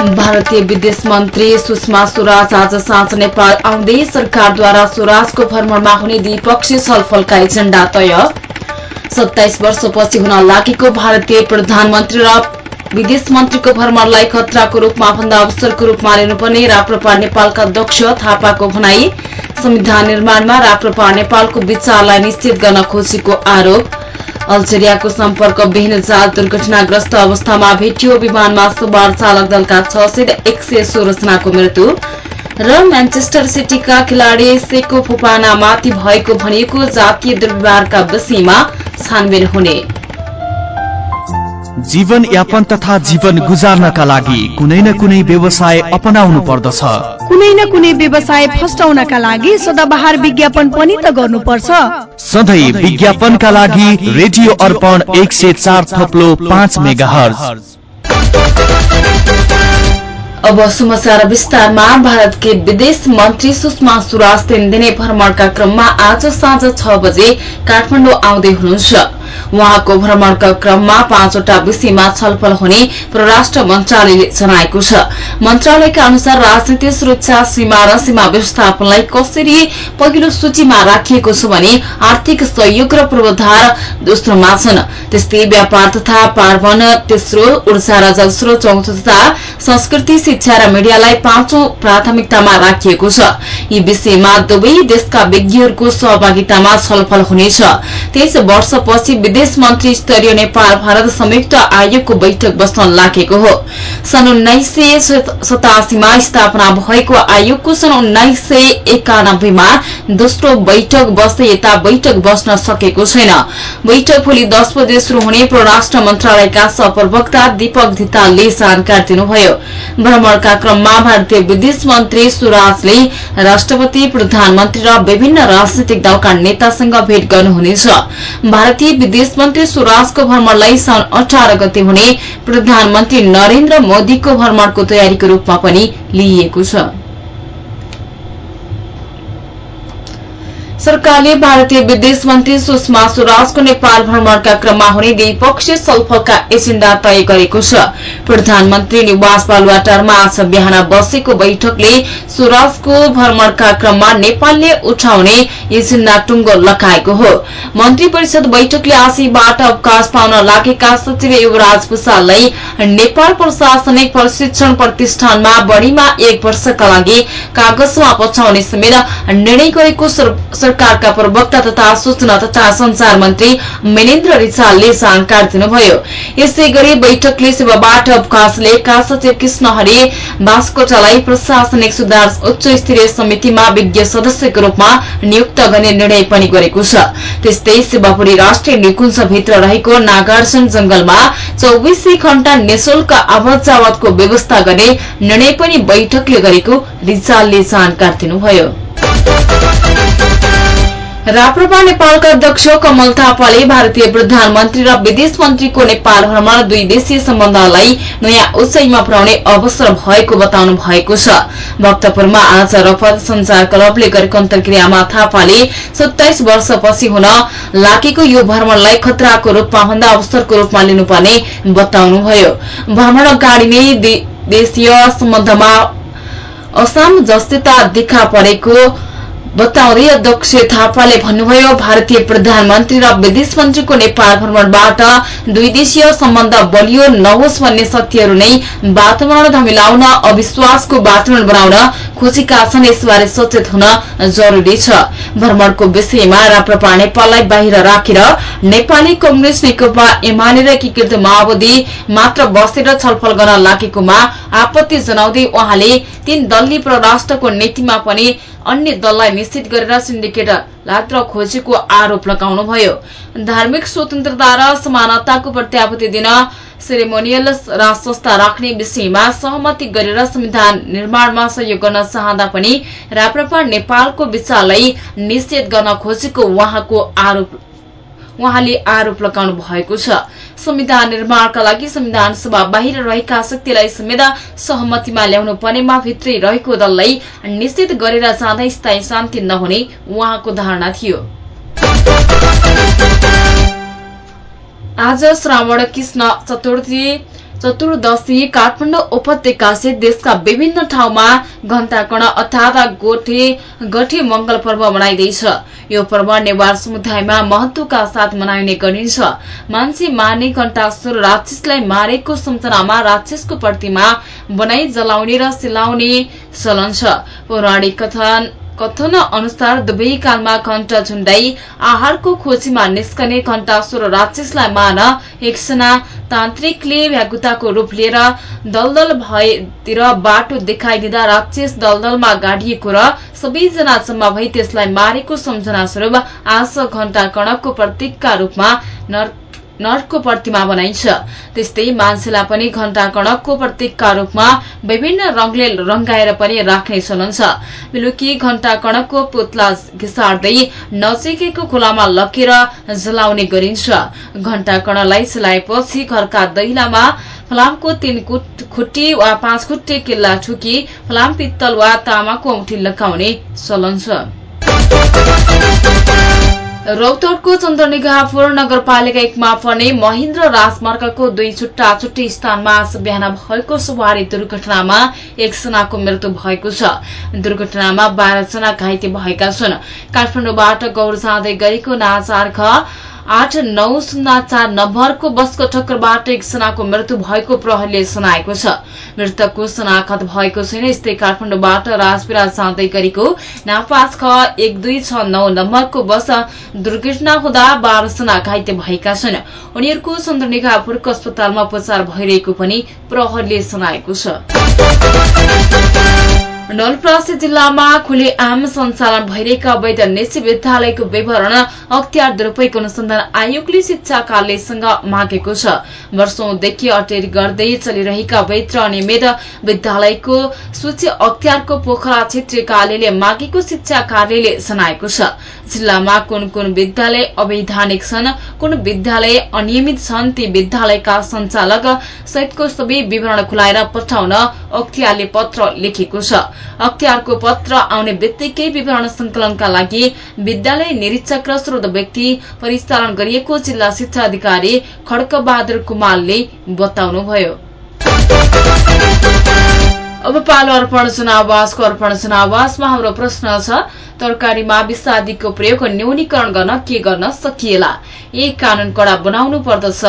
भारतीय विदेश मन्त्री सुषमा स्वराज आज साँझ नेपाल आउँदै सरकारद्वारा स्वराजको भ्रमणमा हुने द्विपक्षीय छलफलका एजेण्डा तय। सत्ताइस वर्षपछि हुन लागेको भारतीय प्रधानमन्त्री र विदेश मन्त्रीको भ्रमणलाई खतराको रूपमा भन्दा अवसरको रूपमा लिनुपर्ने राप्रपा नेपालका अध्यक्ष थापाको भनाई। संविधान निर्माणमा राप्रपा नेपालको विचारलाई निश्चित गर्न खोजेको आरोप। अल्जेरियाको सम्पर्क विहीन जाल दुर्घटनाग्रस्त अवस्थामा भेटियो विमानमा सवार चालक दलका छ सय एक सय सोह्र जनाको मृत्यु र म्यान्चेस्टर सिटीका खेलाड़ी सेको फुपानामाथि भएको भनिएको जातीय दुर्व्यवहारका विषयमा छानबिन हुने। जीवन यापन तथा जीवन गुजार्नका लागि कुनै न कुनै व्यवसाय अपनाउनु पर्दछ। कुनै न कुनै व्यवसाय फस्टाउनका लागि सदाबहार विज्ञापन पनि त गर्नुपर्छ। सधैँ विज्ञापनका लागि रेडियो अर्पण एक सय चार थप्लो पाँच मेगा अब समाचार विस्तारमा भारतकी विदेश मन्त्री सुषमा स्वराज तीन दिने भ्रमणका क्रममा आज साँझ छ बजे काठमाडौँ आउँदै हुनुहुन्छ। उहाँको भ्रमणका क्रममा पाँचवटा विषयमा छलफल हुने परराष्ट्र मन्त्रालयले जनाएको छ। मन्त्रालयका अनुसार राजनीति सुरक्षा सीमा र सीमा व्यवस्थापनलाई कसरी पहिलो सूचीमा राखिएको छ भने आर्थिक सहयोग र पूर्वाधार दोस्रोमा छन्। त्यस्तै व्यापार तथा पार्वन तेस्रो ऊर्जा र जलस्रोत चौथो तथा संस्कृति शिक्षा र मिडियालाई पाँचौं प्राथमिकतामा राखिएको छ। यी विषयमा दुवै देशका विज्ञहरूको सहभागितामा छलफल हुनेछ। तेइस वर्षपछि विदेश मन्त्री स्तरीय नेपाल भारत संयुक्त आयोगको बैठक बस्न लागेको हो। सन् उन्नाइस सय स्थापना भएको आयोगको सन् उन्नाइस सय एकानब्बेमा दोस्रो बैठक बस्दै यता बैठक बस्न सकेको छैन। बैठक भोलि दस बजे शुरू हुने परराष्ट्र मन्त्रालयका सहप्रवक्ता दीपक धितालले जानकारी दिनुभयो। भ्रमणका क्रममा भारतीय विदेश मन्त्री सुराजले राष्ट्रपति प्रधानमन्त्री र विभिन्न राजनैतिक दलका नेतासँग भेट गर्नुहुनेछ। भारतीय विदेश मन्त्री स्वराजको भ्रमणलाई सन् अठार गते हुने प्रधानमन्त्री नरेन्द्र मोदीको भ्रमणको तयारीको रूपमा पनि लिइएको छ। सरकारले भारतीय विदेश मन्त्री सुषमा स्वराजको नेपाल भ्रमणका क्रममा हुने द्विपक्षीय छलफलका एजेण्डा तय गरेको छ। प्रधानमन्त्री निवास बालुवाटारमा आज बिहान बसेको बैठकले स्वराजको भ्रमणका क्रममा नेपालले उठाउने एजेण्डा टुङ्गो लगाएको हो। मन्त्री परिषद बैठकले आशीबाट अवकाश पाउन लागेका सचिव युवराज भूषाललाई नेपाल प्रशासनिक प्रशिक्षण प्रतिष्ठानमा बढ़ीमा एक वर्षका लागि कागजमा पठाउने समेत निर्णय गरेको सरकारका प्रवक्ता तथा सूचना तथा संचार मन्त्री मेनेन्द्र रिचालले जानकारी दिनुभयो। यसै गरी बैठकले सेवाबाट अवकाश लिएका सचिव कृष्ण हरि बास्कोटालाई प्रशासनिक सुधार उच्च स्तरीय समितिमा विज्ञ सदस्यको रूपमा नियुक्त गर्ने निर्णय पनि गरेको छ। त्यस्तै शिवपुरी राष्ट्रिय निकुञ्जभित्र रहेको नागार्जुन जंगलमा चौबिसै घण्टा निशुल्क आवत जावतको व्यवस्था गर्ने निर्णय पनि बैठकले गरेको रिचालले जानकारी दिनुभयो। राप्रपा नेपालका अध्यक्ष कमल थापाले भारतीय प्रधानमन्त्री र विदेश मन्त्रीको नेपाल भ्रमण दुई देशीय सम्बन्धलाई नयाँ उचाइमा पुर्याउने अवसर भएको बताउनु भएको छ। भक्तपुरमा आज रफत संचार क्लबले गरेको अन्तर्क्रियामा थापाले सत्ताइस वर्षपछि हुन लागेको यो भ्रमणलाई खतराको रूपमा भन्दा अवसरको रूपमा लिनुपर्ने बताउनुभयो। भ्रमण गाडी नै देशीय सम्बन्धमा असामजस्यता देखा परेको बताउँदै अध्यक्ष थापाले भन्नुभयो भारतीय प्रधानमन्त्री र विदेश मन्त्रीको नेपाल भ्रमणबाट दुई देशीय सम्बन्ध बलियो नहोस् भन्ने शक्तिहरू नै वातावरण धमिलाउन अविश्वासको वातावरण बनाउन खोजेका छन् यसबारे सचेत हुन जरूरी छ। भ्रमणको विषयमा राप्रपा नेपाललाई बाहिर राखेर नेपाली कंग्रेस नेकपा एमाले र एकीकृत माओवादी मात्र बसेर छलफल गर्न लागेकोमा आपत्ति जनाउँदै उहाँले तीन दलले परराष्ट्रको नीतिमा पनि अन्य दललाई निश्चित गरेर सिन्डिकेट लात्र खोजेको आरोप लगाउनुभयो। धार्मिक स्वतन्त्रता र समानताको प्रत्याभूति दिन सेरेमोनियल राज संस्था राख्ने विषयमा सहमति गरेर संविधान निर्माणमा सहयोग गर्न चाहँदा पनि राप्रपा नेपालको विचारलाई निषेध गर्न खोजेको उहाँले आरोप लगाउनु भएको छ। संविधान निर्माणका लागि संविधान सभा बाहिर रहेका शक्तिलाई समेत सहमतिमा ल्याउनु पर्नेमा भित्रै रहेको दललाई निषेध गरेर जाँदा स्थायी शान्ति नहुने उहाँको धारणा थियो। आज श्रावण कृष्ण चतुर्थी चतुर्दशी काठमाडौँ उपत्यकासहित देशका विभिन्न ठाउँमा घण्टाकर्ण अर्थात गोठे गठे मंगल पर्व मनाइँदैछ। यो पर्व नेवार समुदायमा महत्वका साथ मनाइने गरिन्छ। मान्छे मार्ने घण्टासुर राक्षसलाई मारेको सम्झनामा राक्षसको प्रतिमा बनाई जलाउने र सिलाउने चलन छ। पौराणिक कथन अनुसार दुवै कालमा घण्ट झुण्डाई आहारको खोजीमा निस्कने घण्टासुर राक्षसलाई मान एकजना तान्त्रिकले भ्यागुताको रूप लिएर दलदल भएतिर बाटो देखाइदिँदा राक्षस दलदलमा गाडिएको र सबैजना जम्मा भई त्यसलाई मारेको सम्झना स्वरूप आज घण्टा कणकको प्रतीकका रूपमा नरको प्रतिमा बनाइन्छ। त्यस्तै मान्छेलाई पनि घण्टा कणकको प्रतीकका रूपमा विभिन्न रंगले रंगाएर पनि राख्ने चलन छ बेलुकी घण्टा कणकको पुतला घिसार्दै नजिकैको खोलामा लकेर जलाउने गरिन्छ। घण्टा कणलाई चलाएपछि घरका दैलामा फलामको तीन खुट्टी वा पाँच खुट्टे किल्ला ठुकी फलाम पित्तल वा तामाको औठी लगाउने चलन छ। रौतडको चन्द्रनिगाहपुर नगरपालिका एकमा पर्ने महेन्द्र राजमार्गको दुई छुट्टा छुट्टी स्थानमा आज बिहान भएको सवारी दुर्घटनामा एकजनाको मृत्यु भएको छ। दुर्घटनामा बाह्रजना घाइते भएका छन्। काठमाडौँबाट गौर जाँदै गरेको नाचार आठ नौ शून्य चार नम्बरको बसको ठक्करबाट एकजनाको मृत्यु भएको प्रहरीले सुनाएको छ। मृतकको शनाखत भएको छैन यस्तै काठमाडौँबाट राजपिरा जाँदै गरेको नापास ख एक दुई छ नौ नम्बरको बस दुर्घटना हुँदा बाह्रजना घाइते भएका छन्। उनीहरूको चन्द्रनिगापुरको अस्पतालमा उपचार भइरहेको पनि प्रहरीले सुनाएको छ। नलप्रासी जिल्लामा खुले आम सञ्चालन भइरहेका अवैध निजी विद्यालयको विवरण अख्तियार दुरूपयोग अनुसन्धान आयोगले शिक्षा कार्यालयसँग मागेको छ। वर्षौंदेखि अटेर गर्दै चलिरहेका अवैध र अनियमित विद्यालयको सूची अख्तियारको पोखरा क्षेत्रीय कार्यालयले मागेको शिक्षा कार्यालयले जनाएको छ। जिल्लामा कुन कुन विद्यालय अवैधानिक छन् कुन विद्यालय अनियमित छन् ती विद्यालयका संचालक सहितको सबै विवरण खुलाएर पठाउन अख्तियारले पत्र लेखेको छ। अख्तियारको पत्र आउने बित्तिकै विवरण संकलनका लागि विद्यालय निरीक्षक र स्रोत व्यक्ति परिचालन गरिएको जिल्ला शिक्षा अधिकारी खड्कबहादुर कुमारले बताउनुभयो। अब पालो अर्पण जनावासको अर्पण जनावासमा हाम्रो प्रश्न छ तरकारीमा विषादीको प्रयोग न्यूनीकरण गर्न के गर्न सकिएला? ए कानून कडा बनाउनु पर्दछ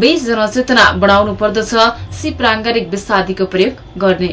बे जनचेतना बढाउनु पर्दछ सी प्राङ्गारिक विषादीको प्रयोग गर्ने।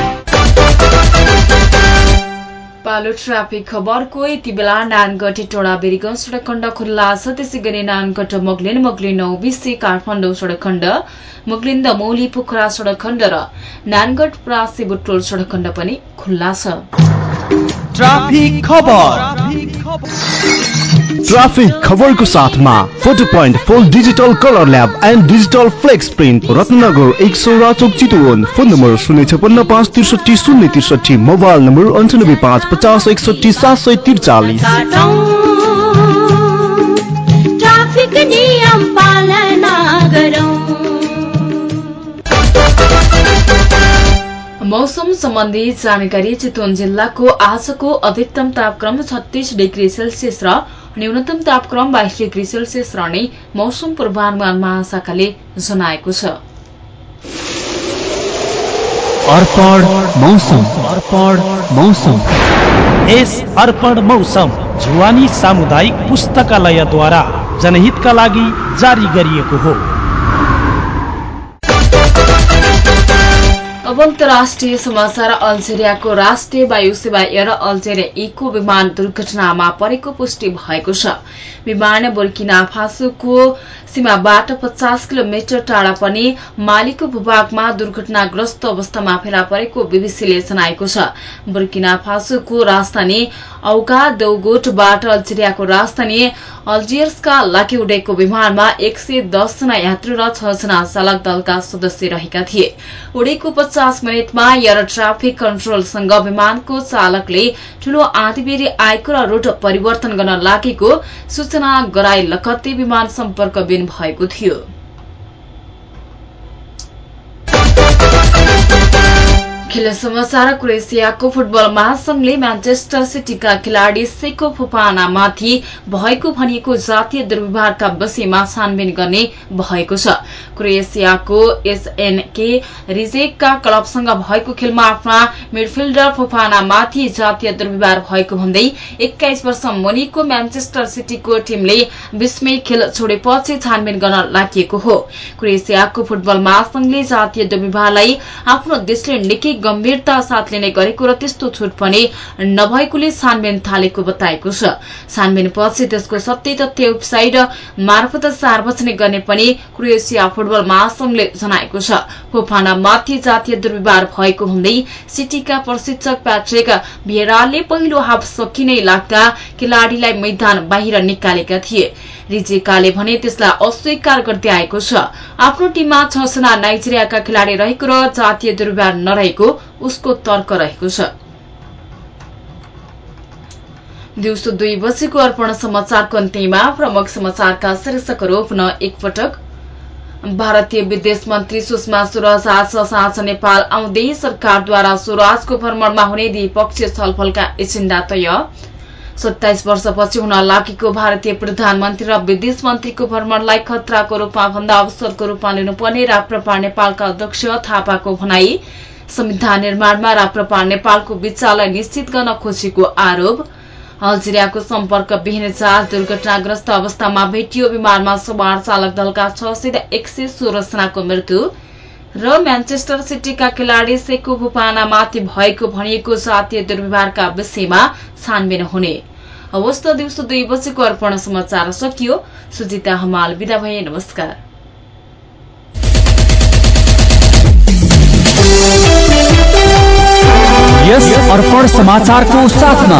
पालो ट्राफिक खबरको यति बेला नानगढ टोडा बेरिगंज सड़क खण्ड खुल्ला छ त्यसै गरी नानगढ मोगलिन मोगलिन बिसी काठमाडौँ सड़क खण्ड मोगलिन दमौली पोखरा सड़क खण्ड र नानगढ प्रासी बुटोल सड़क खण्ड पनि खुल्ला छ। ट्राफिक खबरको साथमा photo point four digital colour lab and digital flex print Ratnanagar एक सौ राचोक चितवन। फोन नम्बर शून्य छपन्न पाँच त्रिसठी शून्य त्रिसठी मोबाइल नम्बर अन्ठानब्बे पाँच पचास एकसठी सात सय त्रिचालिस। मौसम सम्बन्धी जानकारी चितवन जिल्लाको आजको अधिकतम तापक्रम छत्तीस डिग्री सेल्सियस र न्यूनतम तापक्रम बाइस डिग्री सेल्सियस रहने मौसम पूर्वानुमान महाशाखाले जनाएको छ। अर्पण मौसम। अर्पण मौसम। यस अर्पण मौसम जुवानी सामुदायिक पुस्तकालयद्वारा जनहितका लागि जारी गरिएको हो। अन्तर्राष्ट्रिय समाचार अल्जेरियाको राष्ट्रिय वायु सेवा एयर अल्जेरिया इको विमान दुर्घटनामा परेको पुष्टि भएको छ। विमान बुर्किना फासोको सीमाबाट पचास किलोमिटर टाढा पनि मालिको भूभागमा दुर्घटनाग्रस्त अवस्थामा फेला परेको बीबीसीले जनाएको छ। बुर्किना फासोको राजधानी औका दौगोटबाट अल्जेरियाको राजधानी अल्जियर्सका लागि उडेको विमानमा एक सय दसजना यात्रु र छजना चालक दलका सदस्य रहेका थिए। उडेको पचास मिनटमा एयर ट्राफिक कन्ट्रोलसँग विमानको चालकले ठूलो आँधीबेरी आएको र रूट परिवर्तन गर्न लागेको सूचना गराए लगत्तै विमान सम्पर्कविन भएको थियो। खेल समाचार क्रोएसियाको फुटबल महासंघले म्यान्चेस्टर सिटीका खेलाड़ी सेको फोपानामाथि भएको भनिएको जातीय दुर्व्यवहारका विषयमा छानबिन गर्ने भएको छ। क्रोएसियाको एसएनके रिजेकका क्लबसँग भएको खेलमा आफ्ना मिडफिल्डर फोफानामाथि जातीय दुर्व्यवहार भएको भन्दै एक्काइस वर्ष मुनिको म्यान्चेस्टर सिटीको टीमले विस्मय खेल छोडेपछि छानबिन गर्न लागि हो। क्रोएसियाको फुटबल महासंघले जातीय दुर्व्यवहारलाई आफ्नो देशले निकै गम्भीरता साथ लिने गरेको र त्यस्तो छुट पनि नभएकोले छानबिन थालेको बताएको छ। छानबिन पछि त्यसको सत्य तथ्य वेबसाइट मार्फत सार्वजनिक गर्ने पनि क्रोएसिया फुटबल महासंघले जनाएको छ। कोफानामाथि जातीय दुर्व्यवहार भएको हुँदै सिटीका प्रशिक्षक प्याट्रिक भियरालले पहिलो हाफ सकिनै लाग्दा खेलाड़ीलाई मैदान बाहिर निकालेका थिए। रिजिकाले भने त्यसलाई अस्वीकार गर्दै आएको छ। आफ्नो टीममा छजना नाइजेरियाका खेलाड़ी रहेको र जातीय दुर्व्यवहार नरहेको उसको तर्क रहेको छ। दिउँसो दुई बजेको अर्पण समाचारको अन्त्यमा प्रमुख समाचारका शीर्षकहरू पुनः एकपटक। भारतीय विदेश मन्त्री सुषमा स्वराज आज साँझ नेपाल आउँदै सरकारद्वारा स्वराजको भ्रमणमा हुने द्विपक्षीय छलफलका एजेण्डा तय। सत्ताइस वर्षपछि हुन लागेको भारतीय प्रधानमन्त्री र विदेश मन्त्रीको भ्रमणलाई खतराको रूपमा भन्दा अवसरको रूपमा लिनुपर्ने राप्रपा नेपालका अध्यक्ष थापाको भनाई। संविधान निर्माणमा राप्रपा नेपालको विचारलाई निश्चित गर्न खोजेको आरोप। अल्जेरियाको सम्पर्क विहीन जहाज दुर्घटनाग्रस्त अवस्थामा भेटियो। विमानमा सवार चालक दलका छ सय एक सय सोह्र जनाको मृत्यु। र म्यान्चेस्टर सिटीका खेलाड़ी सेको भूपानामाथि भएको भनिएको जातीय दुर्व्यवहारका विषयमा छानबिन हुने। अवस्था दिउँसो दुई बजेको अर्पण समाचार सकियो। सुजिता हमाल विदा भए नमस्कार। यस अर्पण समाचारको साथमा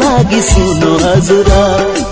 लागि सुन्नु हजुर।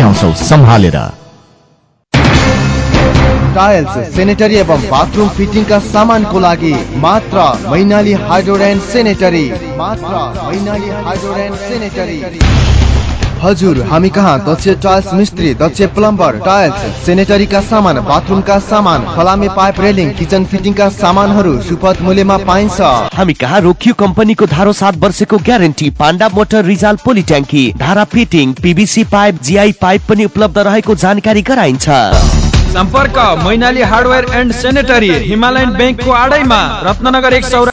पुर्याउँछौ सम्हालेर टाइल्स सेनेटरी एवं बाथरूम फिटिङका सामानको लागि मात्र मैनाली हाइड्रोड सेनेटरी मात्र मैनाली हाइड्रोड सेनेटरी हजुर हामी कहाँ? दक्ष टाइल्स मिस्त्री दक्ष प्लम्बर टाइल्स सेनेटरीका सामान बाथरुमका सामान फलामे पाइप रेलिङ किचन फिटिङका सामानहरू सुपथ मूल्यमा पाइन्छ। हामी कहाँ रोकियो कम्पनीको धारो सात वर्षको guarantee Panda motor Rijal poly ट्याङ्की धारा fitting PVC pipe GI pipe पनि उपलब्ध रहेको जानकारी गराइन्छ। सम्पर्क Mainali hardware and sanitary Himalayan ब्याङ्कको आडैमा रत्नगर एक सौ